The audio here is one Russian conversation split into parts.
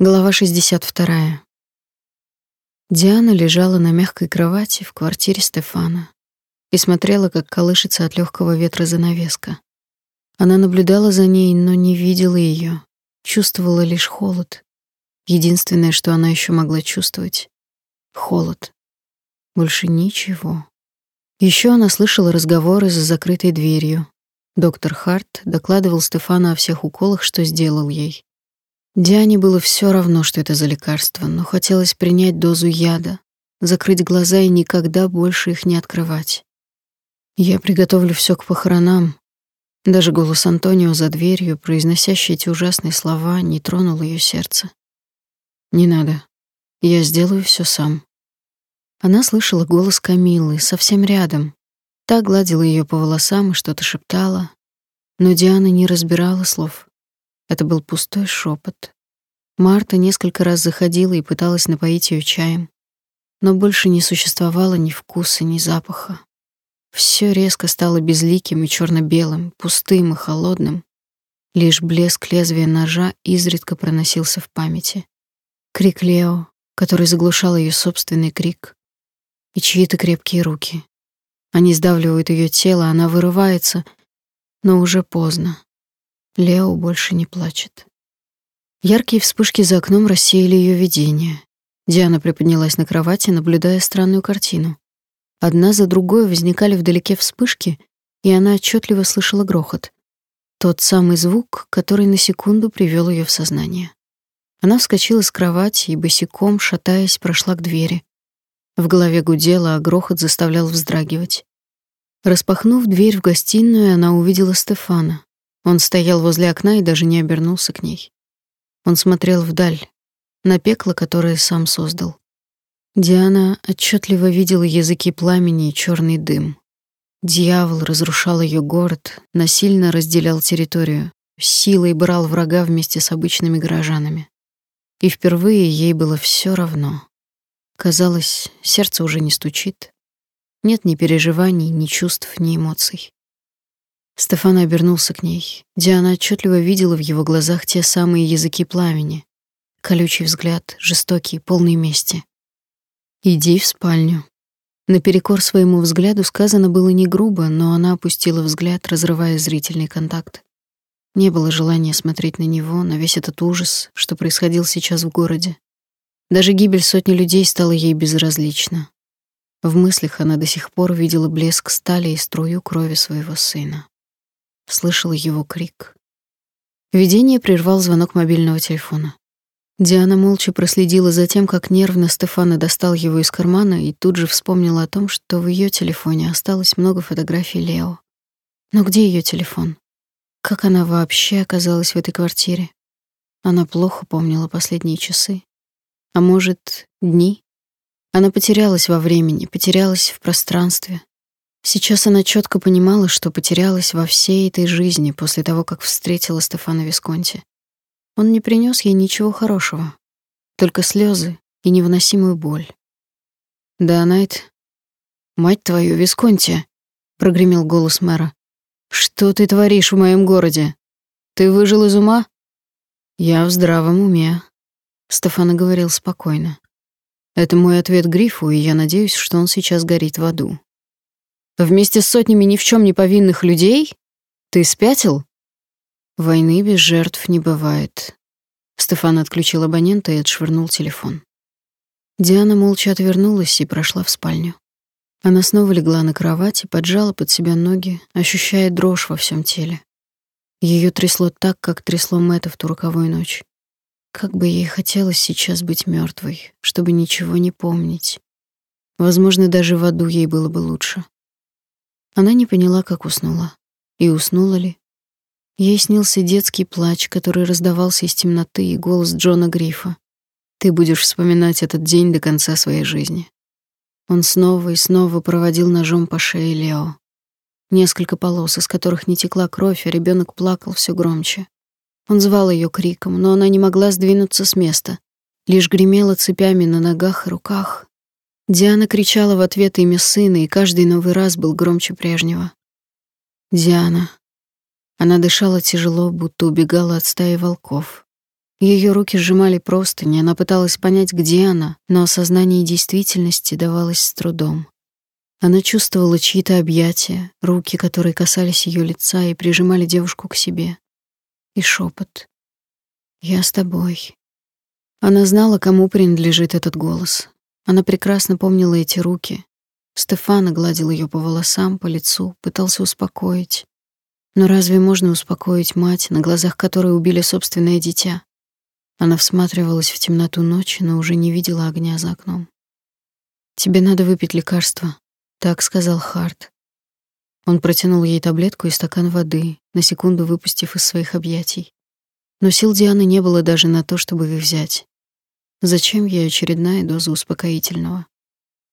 Глава 62. Диана лежала на мягкой кровати в квартире Стефана и смотрела, как колышется от легкого ветра занавеска. Она наблюдала за ней, но не видела ее, чувствовала лишь холод. Единственное, что она еще могла чувствовать холод. Больше ничего. Еще она слышала разговоры за закрытой дверью. Доктор Харт докладывал Стефану о всех уколах, что сделал ей. Диане было все равно, что это за лекарство, но хотелось принять дозу яда, закрыть глаза и никогда больше их не открывать. Я приготовлю все к похоронам. Даже голос Антонио за дверью, произносящий эти ужасные слова, не тронул ее сердце. Не надо. Я сделаю все сам. Она слышала голос Камилы совсем рядом. Та гладила ее по волосам и что-то шептала, но Диана не разбирала слов. Это был пустой шепот. Марта несколько раз заходила и пыталась напоить ее чаем, но больше не существовало ни вкуса, ни запаха. Все резко стало безликим и черно белым пустым и холодным. Лишь блеск лезвия ножа изредка проносился в памяти. Крик Лео, который заглушал ее собственный крик, и чьи-то крепкие руки. Они сдавливают ее тело, она вырывается, но уже поздно. Лео больше не плачет. Яркие вспышки за окном рассеяли ее видение. Диана приподнялась на кровати, наблюдая странную картину. Одна за другой возникали вдалеке вспышки, и она отчетливо слышала грохот. Тот самый звук, который на секунду привел ее в сознание. Она вскочила с кровати и босиком, шатаясь, прошла к двери. В голове гудело, а грохот заставлял вздрагивать. Распахнув дверь в гостиную, она увидела Стефана. Он стоял возле окна и даже не обернулся к ней. Он смотрел вдаль, на пекло, которое сам создал. Диана отчетливо видела языки пламени и черный дым. Дьявол разрушал ее город, насильно разделял территорию, силой брал врага вместе с обычными горожанами. И впервые ей было все равно. Казалось, сердце уже не стучит. Нет ни переживаний, ни чувств, ни эмоций. Стефан обернулся к ней. Диана отчетливо видела в его глазах те самые языки пламени. Колючий взгляд, жестокий, полный мести. «Иди в спальню». Наперекор своему взгляду сказано было не грубо, но она опустила взгляд, разрывая зрительный контакт. Не было желания смотреть на него, на весь этот ужас, что происходил сейчас в городе. Даже гибель сотни людей стала ей безразлична. В мыслях она до сих пор видела блеск стали и струю крови своего сына слышала его крик. Видение прервал звонок мобильного телефона. Диана молча проследила за тем, как нервно Стефана достал его из кармана и тут же вспомнила о том, что в ее телефоне осталось много фотографий Лео. Но где ее телефон? Как она вообще оказалась в этой квартире? Она плохо помнила последние часы. А может, дни? Она потерялась во времени, потерялась в пространстве, Сейчас она четко понимала, что потерялась во всей этой жизни после того, как встретила Стефана Висконти. Он не принес ей ничего хорошего, только слезы и невыносимую боль. «Да, Найт, мать твою, Висконти!» — прогремел голос мэра. «Что ты творишь в моем городе? Ты выжил из ума?» «Я в здравом уме», — Стефана говорил спокойно. «Это мой ответ Грифу, и я надеюсь, что он сейчас горит в аду. Вместе с сотнями ни в чем не повинных людей? Ты спятил? Войны без жертв не бывает. Стефан отключил абонента и отшвырнул телефон. Диана молча отвернулась и прошла в спальню. Она снова легла на кровать и поджала под себя ноги, ощущая дрожь во всем теле. Ее трясло так, как трясло Мэтта в ту роковую ночь. Как бы ей хотелось сейчас быть мертвой, чтобы ничего не помнить. Возможно, даже в аду ей было бы лучше. Она не поняла, как уснула. И уснула ли? Ей снился детский плач, который раздавался из темноты, и голос Джона Грифа. «Ты будешь вспоминать этот день до конца своей жизни». Он снова и снова проводил ножом по шее Лео. Несколько полос, из которых не текла кровь, а ребенок плакал все громче. Он звал ее криком, но она не могла сдвинуться с места. Лишь гремела цепями на ногах и руках, Диана кричала в ответ имя сына, и каждый новый раз был громче прежнего. Диана. Она дышала тяжело, будто убегала от стаи волков. Ее руки сжимали простыни, она пыталась понять, где она, но осознание действительности давалось с трудом. Она чувствовала чьи-то объятия, руки, которые касались ее лица и прижимали девушку к себе. И шепот. «Я с тобой». Она знала, кому принадлежит этот голос. Она прекрасно помнила эти руки. Стефана гладил ее по волосам, по лицу, пытался успокоить. Но разве можно успокоить мать, на глазах которой убили собственное дитя? Она всматривалась в темноту ночи, но уже не видела огня за окном. «Тебе надо выпить лекарство», — так сказал Харт. Он протянул ей таблетку и стакан воды, на секунду выпустив из своих объятий. Но сил Дианы не было даже на то, чтобы их взять. Зачем ей очередная доза успокоительного?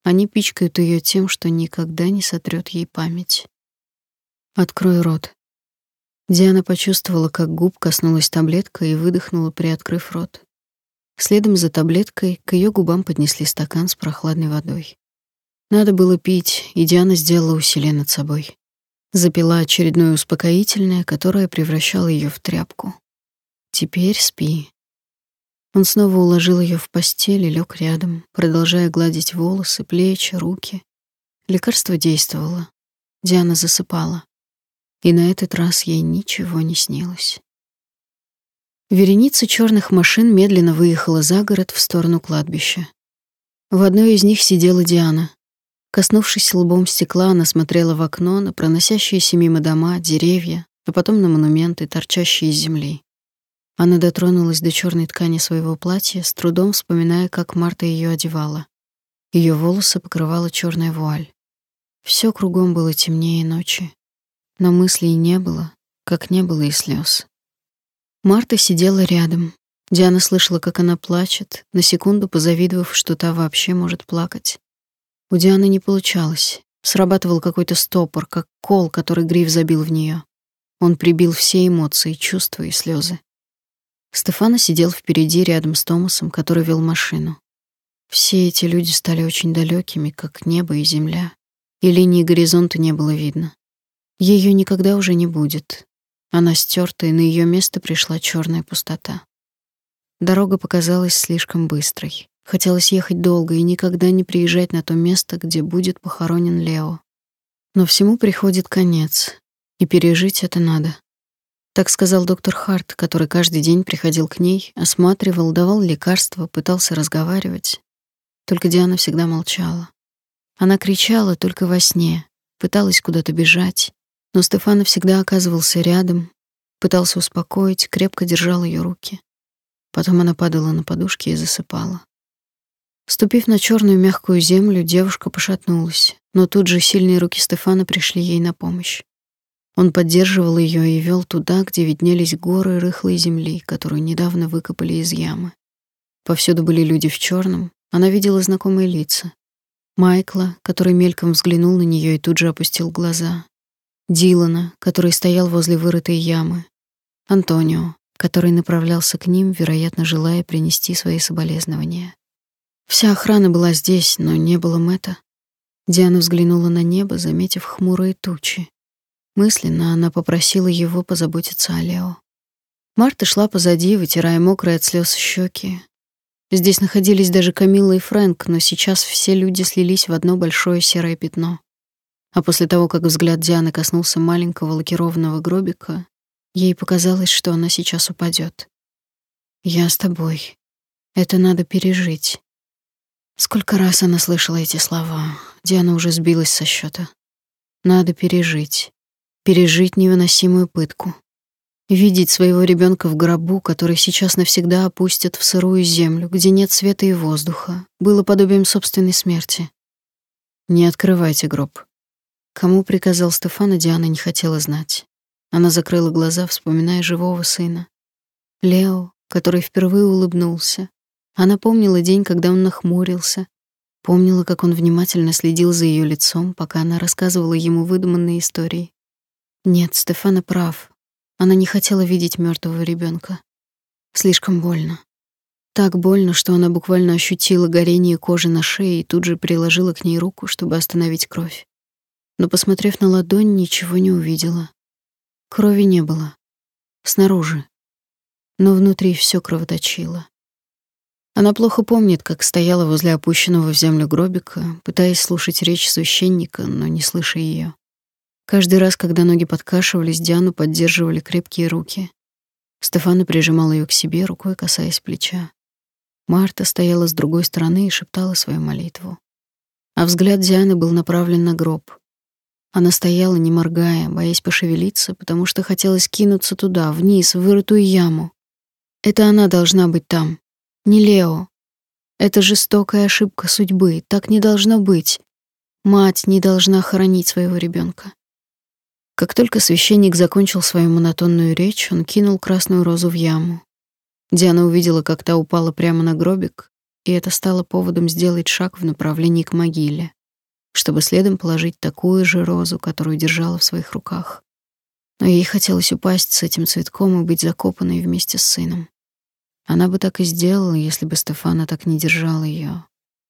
Они пичкают ее тем, что никогда не сотрет ей память. «Открой рот», Диана почувствовала, как губ коснулась таблетка и выдохнула, приоткрыв рот. Следом за таблеткой к ее губам поднесли стакан с прохладной водой. Надо было пить, и Диана сделала усилие над собой. Запила очередное успокоительное, которое превращало ее в тряпку. Теперь спи. Он снова уложил ее в постель и лег рядом, продолжая гладить волосы, плечи, руки. Лекарство действовало. Диана засыпала и на этот раз ей ничего не снилось. Вереница черных машин медленно выехала за город в сторону кладбища. В одной из них сидела Диана. Коснувшись лбом стекла, она смотрела в окно на проносящиеся мимо дома, деревья, а потом на монументы, торчащие из земли. Она дотронулась до черной ткани своего платья, с трудом вспоминая, как Марта ее одевала. Ее волосы покрывала черная вуаль. Все кругом было темнее ночи, но мыслей не было, как не было и слез. Марта сидела рядом. Диана слышала, как она плачет, на секунду позавидовав, что та вообще может плакать. У Дианы не получалось. Срабатывал какой-то стопор, как кол, который Гриф забил в нее. Он прибил все эмоции, чувства и слезы. Стефана сидел впереди рядом с Томасом, который вел машину. Все эти люди стали очень далекими, как небо и земля, и линии горизонта не было видно. Ее никогда уже не будет. Она стерта, и на ее место пришла черная пустота. Дорога показалась слишком быстрой. Хотелось ехать долго и никогда не приезжать на то место, где будет похоронен Лео. Но всему приходит конец, и пережить это надо. Так сказал доктор Харт, который каждый день приходил к ней, осматривал, давал лекарства, пытался разговаривать. Только Диана всегда молчала. Она кричала только во сне, пыталась куда-то бежать, но Стефана всегда оказывался рядом, пытался успокоить, крепко держал ее руки. Потом она падала на подушки и засыпала. Ступив на черную мягкую землю, девушка пошатнулась, но тут же сильные руки Стефана пришли ей на помощь. Он поддерживал ее и вел туда, где виднелись горы рыхлой земли, которую недавно выкопали из ямы. Повсюду были люди в черном, она видела знакомые лица. Майкла, который мельком взглянул на нее и тут же опустил глаза, Дилана, который стоял возле вырытой ямы, Антонио, который направлялся к ним, вероятно, желая принести свои соболезнования. Вся охрана была здесь, но не было Мэтта. Диана взглянула на небо, заметив хмурые тучи. Мысленно она попросила его позаботиться о Лео. Марта шла позади, вытирая мокрые от слез щеки. Здесь находились даже Камилла и Фрэнк, но сейчас все люди слились в одно большое серое пятно. А после того, как взгляд Дианы коснулся маленького лакированного гробика, ей показалось, что она сейчас упадет. «Я с тобой. Это надо пережить». Сколько раз она слышала эти слова, Диана уже сбилась со счета. Надо пережить. Пережить невыносимую пытку. Видеть своего ребенка в гробу, который сейчас навсегда опустят в сырую землю, где нет света и воздуха, было подобием собственной смерти. Не открывайте гроб. Кому приказал Стефана, Диана не хотела знать. Она закрыла глаза, вспоминая живого сына. Лео, который впервые улыбнулся. Она помнила день, когда он нахмурился, помнила, как он внимательно следил за ее лицом, пока она рассказывала ему выдуманные истории. Нет, Стефана прав. Она не хотела видеть мертвого ребенка. Слишком больно. Так больно, что она буквально ощутила горение кожи на шее и тут же приложила к ней руку, чтобы остановить кровь но, посмотрев на ладонь, ничего не увидела. Крови не было. Снаружи. но внутри все кровоточило. Она плохо помнит, как стояла возле опущенного в землю гробика, пытаясь слушать речь священника, но не слыша ее. Каждый раз, когда ноги подкашивались, Диану поддерживали крепкие руки. Стефана прижимал ее к себе, рукой касаясь плеча. Марта стояла с другой стороны и шептала свою молитву. А взгляд Дианы был направлен на гроб. Она стояла, не моргая, боясь пошевелиться, потому что хотелось кинуться туда, вниз, в вырытую яму. Это она должна быть там, не Лео. Это жестокая ошибка судьбы, так не должно быть. Мать не должна хоронить своего ребенка. Как только священник закончил свою монотонную речь, он кинул красную розу в яму. Диана увидела, как та упала прямо на гробик, и это стало поводом сделать шаг в направлении к могиле, чтобы следом положить такую же розу, которую держала в своих руках. Но ей хотелось упасть с этим цветком и быть закопанной вместе с сыном. Она бы так и сделала, если бы Стефана так не держал ее,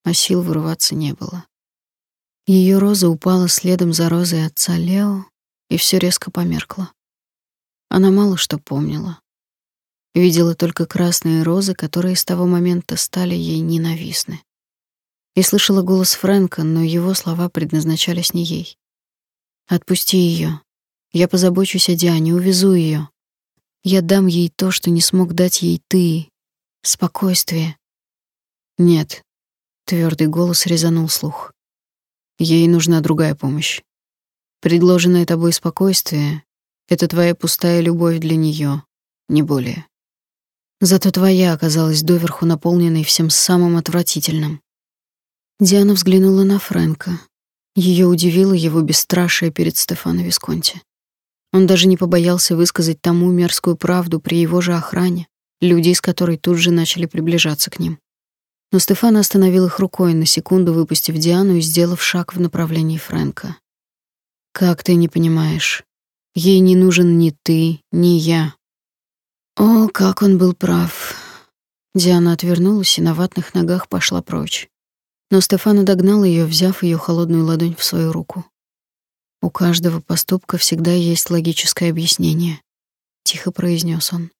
а сил вырваться не было. Ее роза упала следом за розой отца Лео, и все резко померкло. Она мало что помнила. Видела только красные розы, которые с того момента стали ей ненавистны. И слышала голос Фрэнка, но его слова предназначались не ей. «Отпусти ее. Я позабочусь о Диане, увезу ее. Я дам ей то, что не смог дать ей ты. Спокойствие. Нет. Твердый голос резанул слух. Ей нужна другая помощь. Предложенное тобой спокойствие — это твоя пустая любовь для нее, не более. Зато твоя оказалась доверху наполненной всем самым отвратительным. Диана взглянула на Фрэнка. Ее удивило его бесстрашие перед Стефано Висконти. Он даже не побоялся высказать тому мерзкую правду при его же охране, люди из которой тут же начали приближаться к ним. Но Стефан остановил их рукой, на секунду выпустив Диану и сделав шаг в направлении Фрэнка. «Как ты не понимаешь? Ей не нужен ни ты, ни я». О, как он был прав. Диана отвернулась и на ватных ногах пошла прочь. Но Стефан догнал ее, взяв ее холодную ладонь в свою руку. У каждого поступка всегда есть логическое объяснение, тихо произнес он.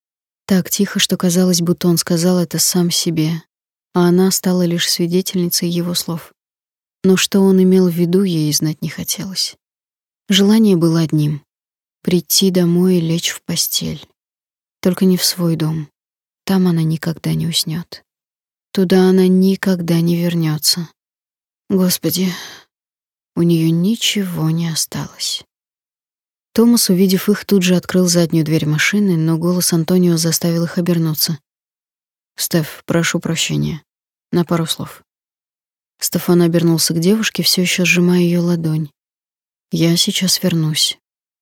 Так тихо, что казалось, будто он сказал это сам себе, а она стала лишь свидетельницей его слов. Но что он имел в виду, ей знать не хотелось. Желание было одним прийти домой и лечь в постель. Только не в свой дом. Там она никогда не уснет. Туда она никогда не вернется. Господи, у нее ничего не осталось. Томас, увидев их, тут же открыл заднюю дверь машины, но голос Антонио заставил их обернуться. «Стеф, прошу прощения. На пару слов». Стефан обернулся к девушке, все еще сжимая ее ладонь. «Я сейчас вернусь.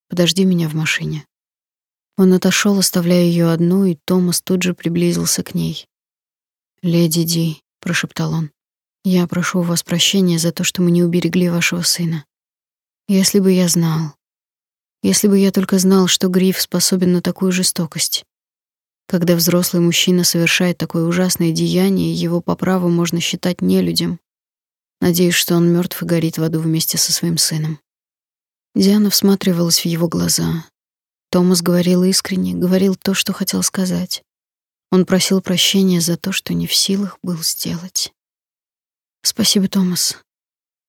Подожди меня в машине». Он отошел, оставляя ее одну, и Томас тут же приблизился к ней. «Леди Ди», — прошептал он, я прошу у вас прощения за то, что мы не уберегли вашего сына. Если бы я знал, если бы я только знал, что Гриф способен на такую жестокость. Когда взрослый мужчина совершает такое ужасное деяние, его по праву можно считать нелюдем. Надеюсь, что он мертв и горит в аду вместе со своим сыном. Диана всматривалась в его глаза. Томас говорил искренне, говорил то, что хотел сказать. Он просил прощения за то, что не в силах был сделать. Спасибо, Томас.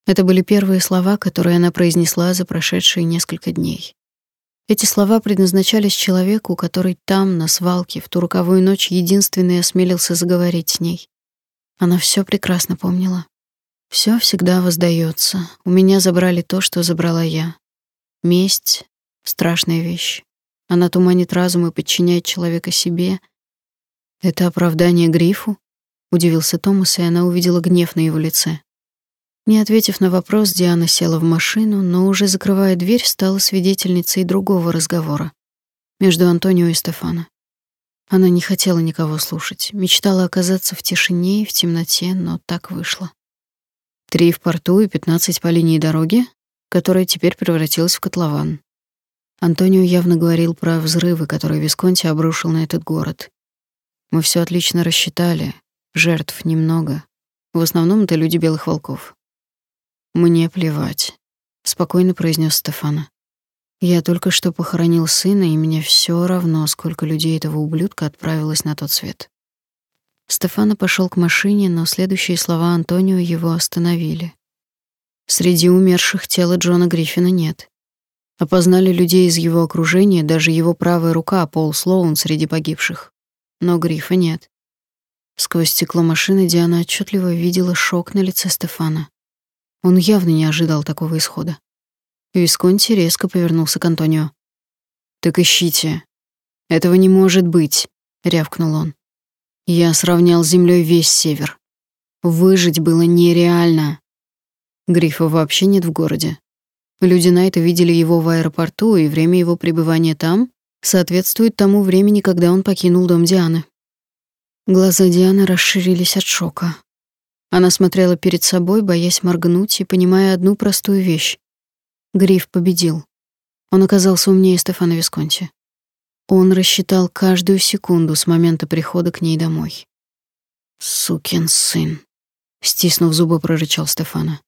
Это были первые слова, которые она произнесла за прошедшие несколько дней. Эти слова предназначались человеку, который там, на свалке, в ту роковую ночь единственный осмелился заговорить с ней. Она все прекрасно помнила. Все всегда воздается. У меня забрали то, что забрала я. Месть — страшная вещь. Она туманит разум и подчиняет человека себе. Это оправдание Грифу? удивился Томас, и она увидела гнев на его лице. Не ответив на вопрос, Диана села в машину, но уже закрывая дверь, стала свидетельницей другого разговора между Антонио и Стефано. Она не хотела никого слушать, мечтала оказаться в тишине и в темноте, но так вышло. Три в порту и пятнадцать по линии дороги, которая теперь превратилась в котлован. Антонио явно говорил про взрывы, которые Висконти обрушил на этот город. Мы все отлично рассчитали, Жертв немного. В основном это люди белых волков. Мне плевать, спокойно произнес Стефана. Я только что похоронил сына, и мне все равно, сколько людей этого ублюдка отправилось на тот свет. Стефано пошел к машине, но следующие слова Антонио его остановили. Среди умерших тела Джона Гриффина нет. Опознали людей из его окружения, даже его правая рука, Пол Слоун, среди погибших. Но Грифа нет. Сквозь стекло машины Диана отчетливо видела шок на лице Стефана. Он явно не ожидал такого исхода. Висконти резко повернулся к Антонио. «Так ищите. Этого не может быть», — рявкнул он. «Я сравнял с землей весь север. Выжить было нереально. Грифа вообще нет в городе. Люди Найта видели его в аэропорту, и время его пребывания там соответствует тому времени, когда он покинул дом Дианы. Глаза Дианы расширились от шока. Она смотрела перед собой, боясь моргнуть и понимая одну простую вещь. Гриф победил. Он оказался умнее Стефана Висконти. Он рассчитал каждую секунду с момента прихода к ней домой. «Сукин сын», — стиснув зубы, прорычал Стефана.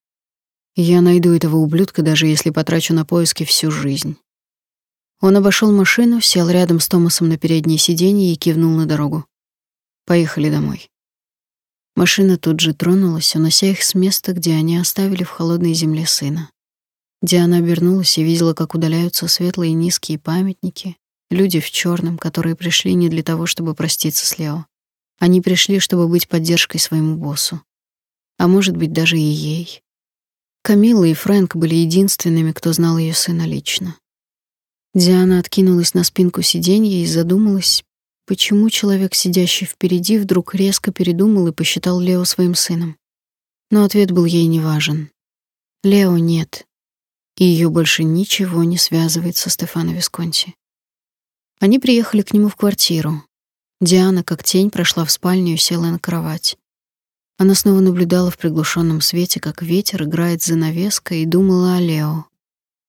«Я найду этого ублюдка, даже если потрачу на поиски всю жизнь». Он обошел машину, сел рядом с Томасом на переднее сиденье и кивнул на дорогу. Поехали домой. Машина тут же тронулась, унося их с места, где они оставили в холодной земле сына. Диана обернулась и видела, как удаляются светлые низкие памятники, люди в черном, которые пришли не для того, чтобы проститься с Лео. Они пришли, чтобы быть поддержкой своему боссу. А может быть, даже и ей. Камила и Фрэнк были единственными, кто знал ее сына лично. Диана откинулась на спинку сиденья и задумалась, Почему человек, сидящий впереди, вдруг резко передумал и посчитал Лео своим сыном? Но ответ был ей не важен. Лео нет, и ее больше ничего не связывает со Стефано Висконти. Они приехали к нему в квартиру. Диана, как тень, прошла в спальню и села на кровать. Она снова наблюдала в приглушенном свете, как ветер играет за занавеской, и думала о Лео.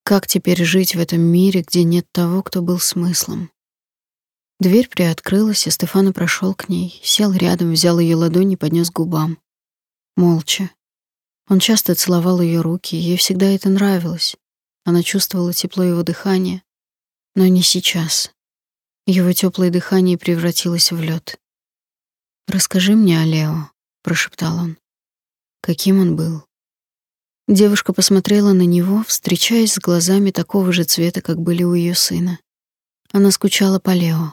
Как теперь жить в этом мире, где нет того, кто был смыслом? Дверь приоткрылась, и Стефано прошел к ней, сел рядом, взял ее ладонь и поднес к губам. Молча. Он часто целовал ее руки, ей всегда это нравилось. Она чувствовала тепло его дыхания, но не сейчас. Его теплое дыхание превратилось в лед. «Расскажи мне о Лео», — прошептал он. «Каким он был?» Девушка посмотрела на него, встречаясь с глазами такого же цвета, как были у ее сына. Она скучала по Лео.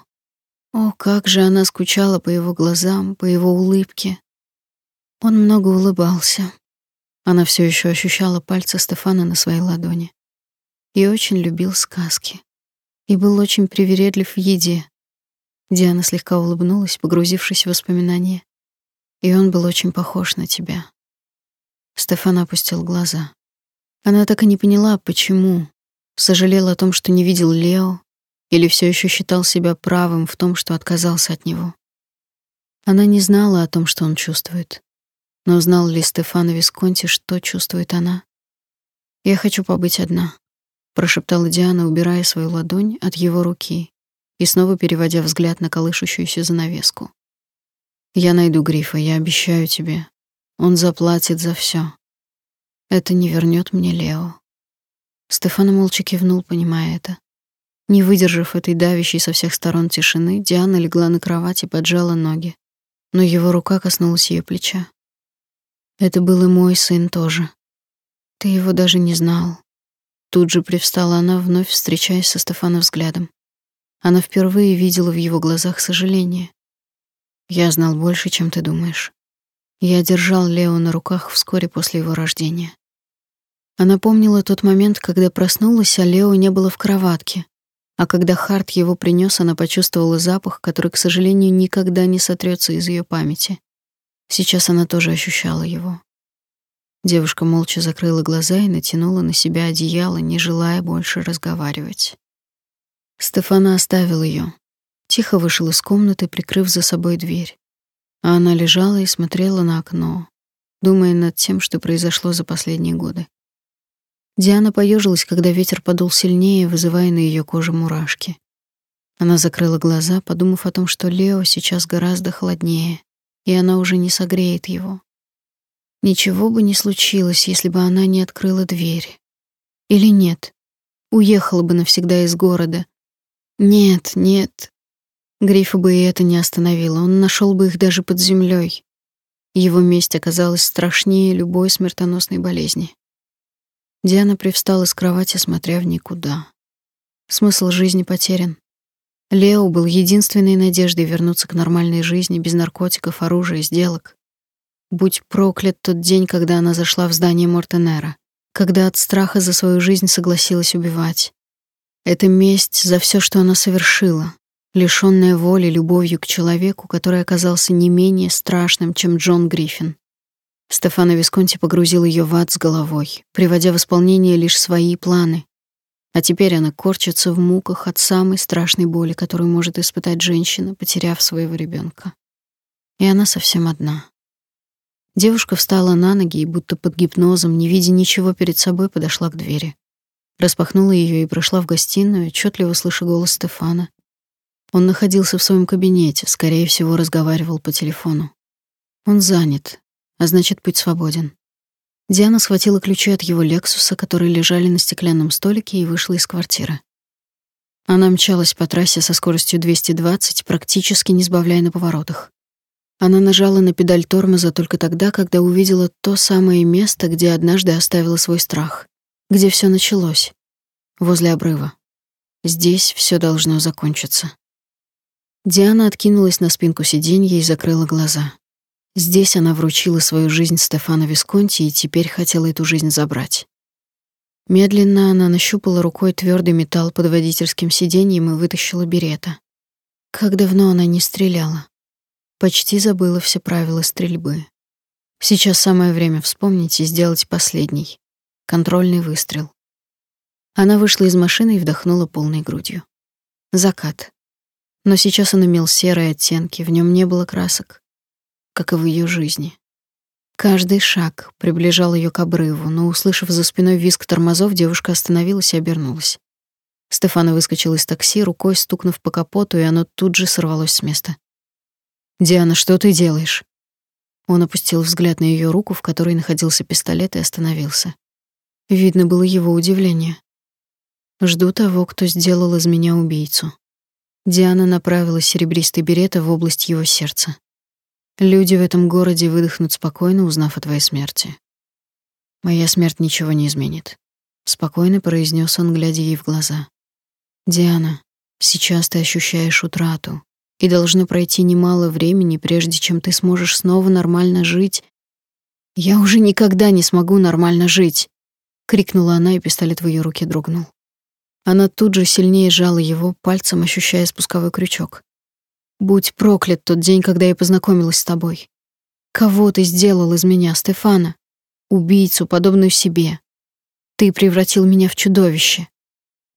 О, как же она скучала по его глазам, по его улыбке. Он много улыбался. Она все еще ощущала пальцы Стефана на своей ладони. И очень любил сказки. И был очень привередлив в еде. Диана слегка улыбнулась, погрузившись в воспоминания. И он был очень похож на тебя. Стефан опустил глаза. Она так и не поняла, почему. Сожалела о том, что не видел Лео, или все еще считал себя правым в том, что отказался от него. Она не знала о том, что он чувствует. Но знал ли Стефано Висконти, что чувствует она? «Я хочу побыть одна», — прошептала Диана, убирая свою ладонь от его руки и снова переводя взгляд на колышущуюся занавеску. «Я найду Грифа, я обещаю тебе. Он заплатит за все. Это не вернет мне Лео». Стефано молча кивнул, понимая это. Не выдержав этой давящей со всех сторон тишины, Диана легла на кровать и поджала ноги, но его рука коснулась ее плеча. Это был и мой сын тоже. Ты его даже не знал. Тут же привстала она, вновь встречаясь со Стефаном взглядом. Она впервые видела в его глазах сожаление. Я знал больше, чем ты думаешь. Я держал Лео на руках вскоре после его рождения. Она помнила тот момент, когда проснулась, а Лео не было в кроватке, а когда Харт его принес, она почувствовала запах, который, к сожалению, никогда не сотрется из ее памяти. Сейчас она тоже ощущала его. Девушка молча закрыла глаза и натянула на себя одеяло, не желая больше разговаривать. Стефана оставил ее, Тихо вышел из комнаты, прикрыв за собой дверь. А она лежала и смотрела на окно, думая над тем, что произошло за последние годы. Диана поежилась, когда ветер подул сильнее, вызывая на ее коже мурашки. Она закрыла глаза, подумав о том, что Лео сейчас гораздо холоднее, и она уже не согреет его. Ничего бы не случилось, если бы она не открыла дверь. Или нет? Уехала бы навсегда из города. Нет, нет. Грифа бы и это не остановило. Он нашел бы их даже под землей. Его месть оказалась страшнее любой смертоносной болезни. Диана привстала с кровати, смотря в никуда. Смысл жизни потерян. Лео был единственной надеждой вернуться к нормальной жизни без наркотиков, оружия, сделок. Будь проклят тот день, когда она зашла в здание Мортенера, когда от страха за свою жизнь согласилась убивать. Это месть за все, что она совершила, лишённая воли любовью к человеку, который оказался не менее страшным, чем Джон Гриффин. Стефано Висконти погрузил ее в ад с головой, приводя в исполнение лишь свои планы. А теперь она корчится в муках от самой страшной боли, которую может испытать женщина, потеряв своего ребенка. И она совсем одна. Девушка встала на ноги и будто под гипнозом, не видя ничего перед собой, подошла к двери. Распахнула ее и прошла в гостиную, отчетливо слыша голос Стефана. Он находился в своем кабинете, скорее всего, разговаривал по телефону. Он занят, а значит, путь свободен. Диана схватила ключи от его Лексуса, которые лежали на стеклянном столике, и вышла из квартиры. Она мчалась по трассе со скоростью 220, практически не сбавляя на поворотах. Она нажала на педаль тормоза только тогда, когда увидела то самое место, где однажды оставила свой страх, где все началось, возле обрыва. Здесь все должно закончиться. Диана откинулась на спинку сиденья и закрыла глаза. Здесь она вручила свою жизнь Стефано Висконти и теперь хотела эту жизнь забрать. Медленно она нащупала рукой твердый металл под водительским сиденьем и вытащила берета. Как давно она не стреляла. Почти забыла все правила стрельбы. Сейчас самое время вспомнить и сделать последний контрольный выстрел. Она вышла из машины и вдохнула полной грудью. Закат. Но сейчас он имел серые оттенки, в нем не было красок как и в ее жизни. Каждый шаг приближал ее к обрыву, но, услышав за спиной визг тормозов, девушка остановилась и обернулась. Стефана выскочил из такси, рукой стукнув по капоту, и оно тут же сорвалось с места. «Диана, что ты делаешь?» Он опустил взгляд на ее руку, в которой находился пистолет, и остановился. Видно было его удивление. «Жду того, кто сделал из меня убийцу». Диана направила серебристый берет в область его сердца. Люди в этом городе выдохнут спокойно, узнав о твоей смерти. Моя смерть ничего не изменит, спокойно произнес он, глядя ей в глаза. Диана, сейчас ты ощущаешь утрату, и должно пройти немало времени, прежде чем ты сможешь снова нормально жить. Я уже никогда не смогу нормально жить, крикнула она, и пистолет в ее руке дрогнул. Она тут же сильнее сжала его, пальцем ощущая спусковой крючок. Будь проклят тот день, когда я познакомилась с тобой. Кого ты сделал из меня, Стефана? Убийцу, подобную себе. Ты превратил меня в чудовище.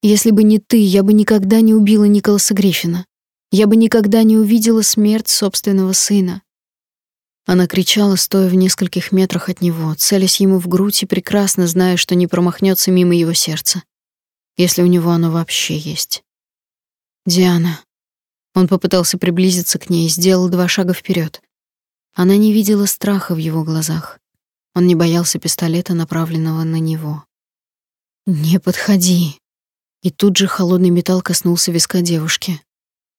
Если бы не ты, я бы никогда не убила Николаса Гриффина. Я бы никогда не увидела смерть собственного сына. Она кричала, стоя в нескольких метрах от него, целясь ему в грудь и прекрасно зная, что не промахнется мимо его сердца, если у него оно вообще есть. Диана, он попытался приблизиться к ней и сделал два шага вперед. Она не видела страха в его глазах. Он не боялся пистолета, направленного на него. «Не подходи!» И тут же холодный металл коснулся виска девушки.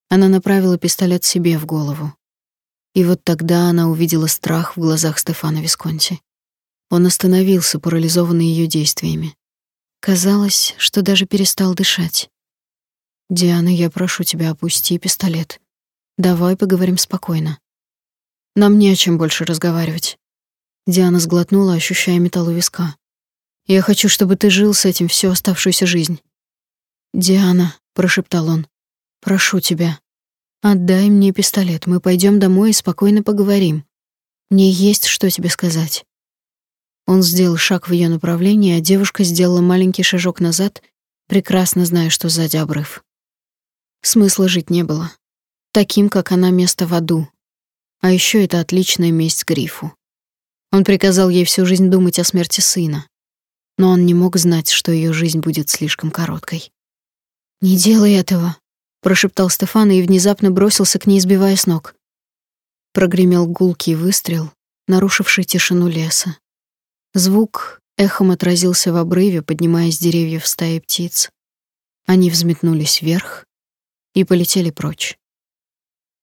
Она направила пистолет себе в голову. И вот тогда она увидела страх в глазах Стефана Висконти. Он остановился, парализованный ее действиями. Казалось, что даже перестал дышать. Диана, я прошу тебя, опусти пистолет. Давай поговорим спокойно. Нам не о чем больше разговаривать. Диана сглотнула, ощущая металл у виска. Я хочу, чтобы ты жил с этим всю оставшуюся жизнь. Диана, прошептал он. Прошу тебя. Отдай мне пистолет. Мы пойдем домой и спокойно поговорим. Мне есть что тебе сказать. Он сделал шаг в ее направлении, а девушка сделала маленький шажок назад, прекрасно зная, что сзади обрыв. Смысла жить не было. Таким, как она, место в аду. А еще это отличная месть Грифу. Он приказал ей всю жизнь думать о смерти сына. Но он не мог знать, что ее жизнь будет слишком короткой. «Не делай этого», — прошептал Стефан и внезапно бросился к ней, сбивая с ног. Прогремел гулкий выстрел, нарушивший тишину леса. Звук эхом отразился в обрыве, поднимая с деревьев стаи птиц. Они взметнулись вверх и полетели прочь.